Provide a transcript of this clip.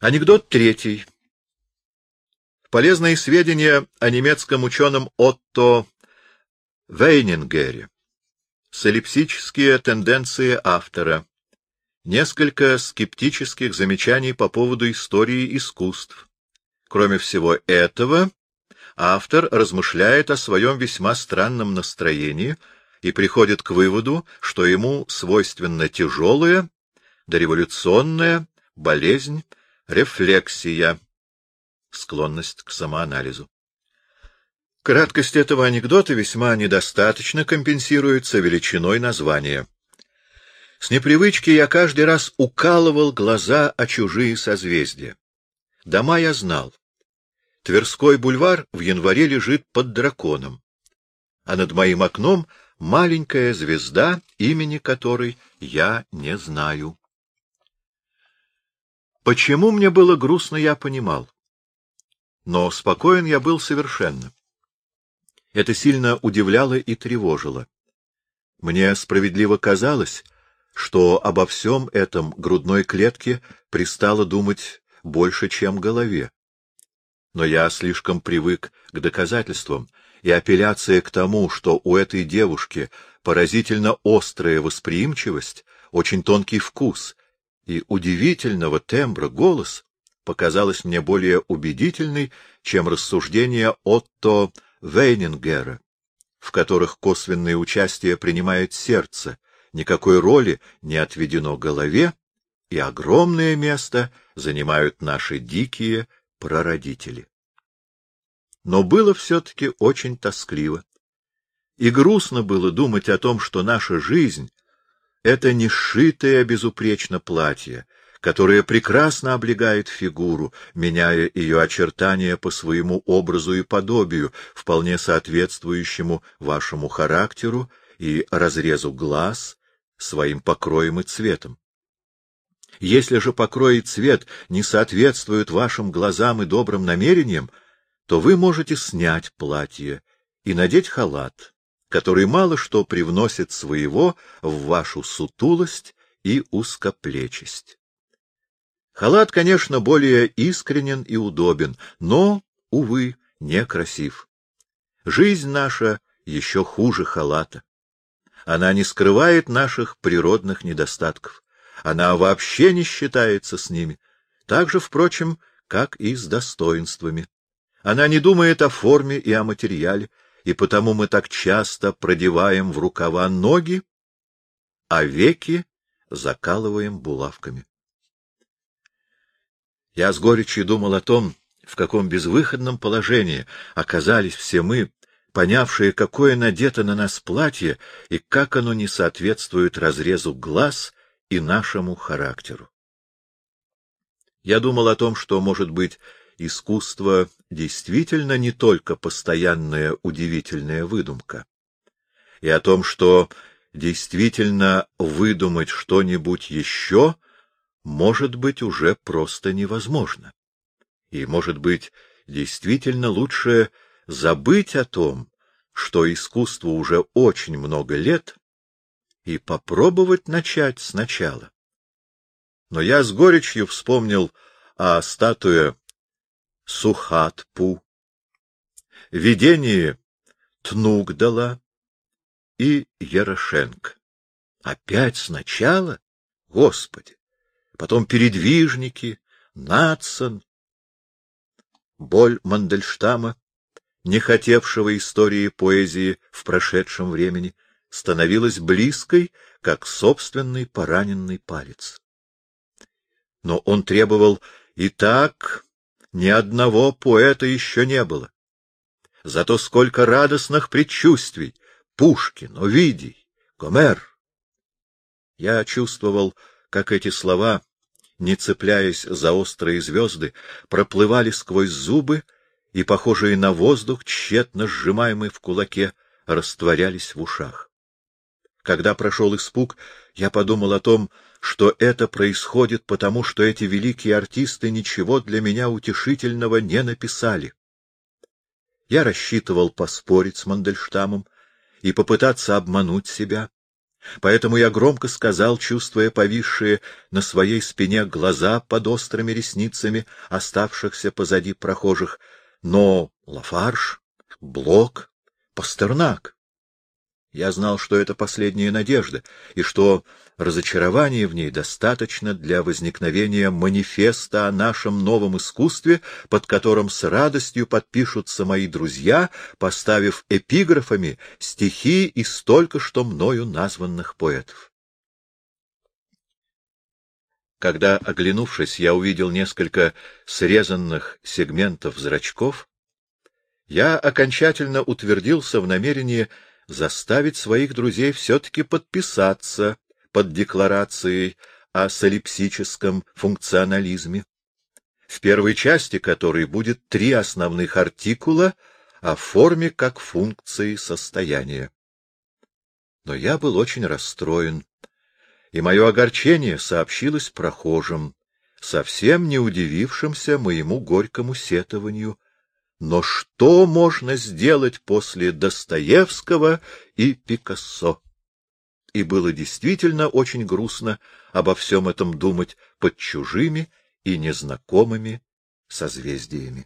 Анекдот третий. Полезные сведения о немецком ученом Отто Вейнингере. Солипсические тенденции автора. Несколько скептических замечаний по поводу истории искусств. Кроме всего этого, автор размышляет о своем весьма странном настроении и приходит к выводу, что ему свойственна тяжелая, дореволюционная болезнь, рефлексия, склонность к самоанализу. Краткость этого анекдота весьма недостаточно компенсируется величиной названия. С непривычки я каждый раз укалывал глаза о чужие созвездия. Дома я знал. Тверской бульвар в январе лежит под драконом, а над моим окном маленькая звезда, имени которой я не знаю. Почему мне было грустно, я понимал. Но спокоен я был совершенно. Это сильно удивляло и тревожило. Мне справедливо казалось, что обо всем этом грудной клетке пристало думать больше, чем голове. Но я слишком привык к доказательствам, и апелляция к тому, что у этой девушки поразительно острая восприимчивость, очень тонкий вкус и удивительного тембра голос, показалась мне более убедительной, чем рассуждения Отто Вейнингера, в которых косвенное участие принимает сердце, никакой роли не отведено голове, и огромное место занимают наши дикие прародители. Но было все-таки очень тоскливо. И грустно было думать о том, что наша жизнь — это не сшитое безупречно платье, которая прекрасно облегает фигуру, меняя ее очертания по своему образу и подобию, вполне соответствующему вашему характеру и разрезу глаз, своим покроем и цветом. Если же покрой и цвет не соответствуют вашим глазам и добрым намерениям, то вы можете снять платье и надеть халат, который мало что привносит своего в вашу сутулость и узкоплечесть. Халат, конечно, более искренен и удобен, но, увы, некрасив. Жизнь наша еще хуже халата. Она не скрывает наших природных недостатков. Она вообще не считается с ними, так же, впрочем, как и с достоинствами. Она не думает о форме и о материале, и потому мы так часто продеваем в рукава ноги, а веки закалываем булавками. Я с горечью думал о том, в каком безвыходном положении оказались все мы, понявшие, какое надето на нас платье и как оно не соответствует разрезу глаз и нашему характеру. Я думал о том, что, может быть, искусство действительно не только постоянная удивительная выдумка, и о том, что действительно выдумать что-нибудь еще может быть уже просто невозможно. И, может быть, действительно лучше забыть о том, что искусству уже очень много лет, и попробовать начать сначала. Но я с горечью вспомнил о статуе Сухатпу, видении Тнугдала и Ярошенко. Опять сначала? Господи! потом передвижники, Натсон. Боль Мандельштама, не хотевшего истории поэзии в прошедшем времени, становилась близкой, как собственный пораненный палец. Но он требовал и так ни одного поэта еще не было. Зато сколько радостных предчувствий! Пушкин, Овидий, Гомер! Я чувствовал, как эти слова, не цепляясь за острые звезды, проплывали сквозь зубы и, похожие на воздух, тщетно сжимаемый в кулаке, растворялись в ушах. Когда прошел испуг, я подумал о том, что это происходит потому, что эти великие артисты ничего для меня утешительного не написали. Я рассчитывал поспорить с Мандельштамом и попытаться обмануть себя, Поэтому я громко сказал, чувствуя повисшие на своей спине глаза под острыми ресницами оставшихся позади прохожих, но Лафарш, Блок, Пастернак. Я знал, что это последняя надежда, и что разочарование в ней достаточно для возникновения манифеста о нашем новом искусстве, под которым с радостью подпишутся мои друзья, поставив эпиграфами стихи из только что мною названных поэтов. Когда, оглянувшись, я увидел несколько срезанных сегментов зрачков, я окончательно утвердился в намерении заставить своих друзей все-таки подписаться под декларацией о солипсическом функционализме, в первой части которой будет три основных артикула о форме как функции состояния. Но я был очень расстроен, и мое огорчение сообщилось прохожим, совсем не удивившимся моему горькому сетованию но что можно сделать после Достоевского и Пикассо? И было действительно очень грустно обо всем этом думать под чужими и незнакомыми созвездиями.